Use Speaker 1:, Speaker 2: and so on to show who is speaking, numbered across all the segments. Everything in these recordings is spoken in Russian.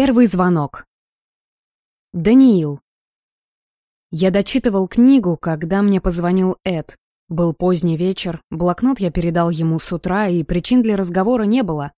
Speaker 1: Первый звонок. Даниил. Я дочитывал книгу, когда мне позвонил Эд. Был поздний вечер, блокнот я передал ему с утра, и причин для разговора не было.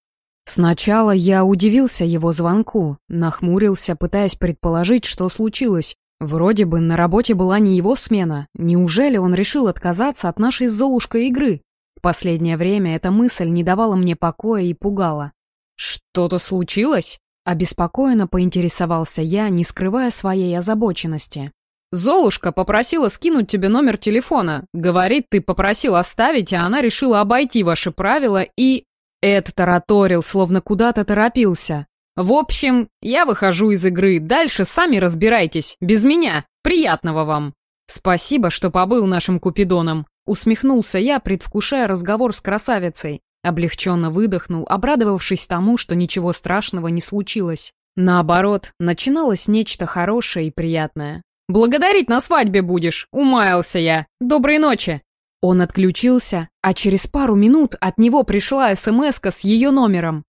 Speaker 1: Сначала я удивился его звонку, нахмурился, пытаясь предположить, что случилось. Вроде бы на работе была не его смена. Неужели он решил отказаться от нашей с Золушкой игры? В последнее время эта мысль не давала мне покоя и пугала. «Что-то случилось?» Обеспокоенно поинтересовался я, не скрывая своей озабоченности. «Золушка попросила скинуть тебе номер телефона. Говорит, ты попросил оставить, а она решила обойти ваши правила и...» Эд тараторил, словно куда-то торопился. «В общем, я выхожу из игры. Дальше сами разбирайтесь. Без меня. Приятного вам!» «Спасибо, что побыл нашим Купидоном», — усмехнулся я, предвкушая разговор с красавицей. Облегченно выдохнул, обрадовавшись тому, что ничего страшного не случилось. Наоборот, начиналось нечто хорошее и приятное. «Благодарить на свадьбе будешь! Умаялся я! Доброй ночи!» Он отключился, а через пару минут от него пришла смс с ее номером.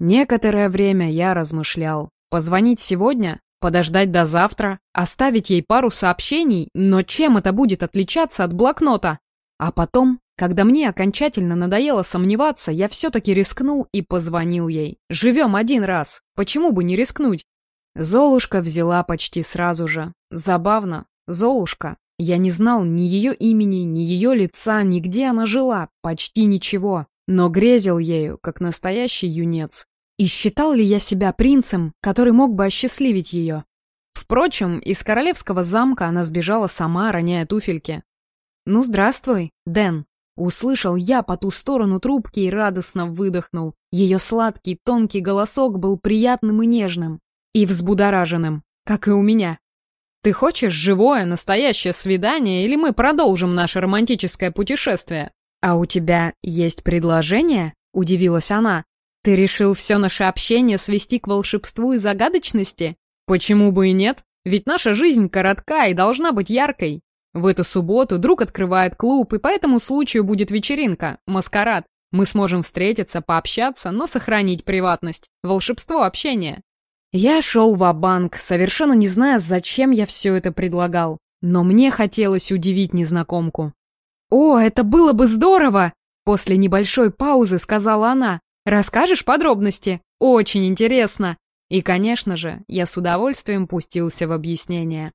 Speaker 1: Некоторое время я размышлял. Позвонить сегодня? Подождать до завтра? Оставить ей пару сообщений? Но чем это будет отличаться от блокнота? А потом когда мне окончательно надоело сомневаться, я все-таки рискнул и позвонил ей. Живем один раз, почему бы не рискнуть? Золушка взяла почти сразу же. Забавно. Золушка. Я не знал ни ее имени, ни ее лица, ни где она жила, почти ничего. Но грезил ею, как настоящий юнец. И считал ли я себя принцем, который мог бы осчастливить ее? Впрочем, из королевского замка она сбежала сама, роняя туфельки. «Ну, здравствуй, Дэн», Услышал я по ту сторону трубки и радостно выдохнул. Ее сладкий, тонкий голосок был приятным и нежным. И взбудораженным, как и у меня. «Ты хочешь живое, настоящее свидание, или мы продолжим наше романтическое путешествие?» «А у тебя есть предложение?» — удивилась она. «Ты решил все наше общение свести к волшебству и загадочности? Почему бы и нет? Ведь наша жизнь коротка и должна быть яркой. В эту субботу друг открывает клуб, и по этому случаю будет вечеринка, маскарад. Мы сможем встретиться, пообщаться, но сохранить приватность. Волшебство общения. Я шел в банк совершенно не зная, зачем я все это предлагал. Но мне хотелось удивить незнакомку. «О, это было бы здорово!» После небольшой паузы сказала она. «Расскажешь подробности? Очень интересно!» И, конечно же, я с удовольствием пустился в объяснение.